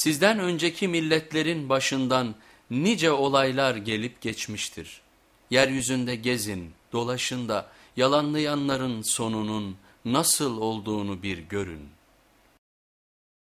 Sizden önceki milletlerin başından nice olaylar gelip geçmiştir. Yeryüzünde gezin, dolaşın da yalanlayanların sonunun nasıl olduğunu bir görün.''